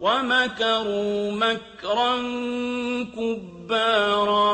وَمَكَرُوا مَكْرًا كُبَّارًا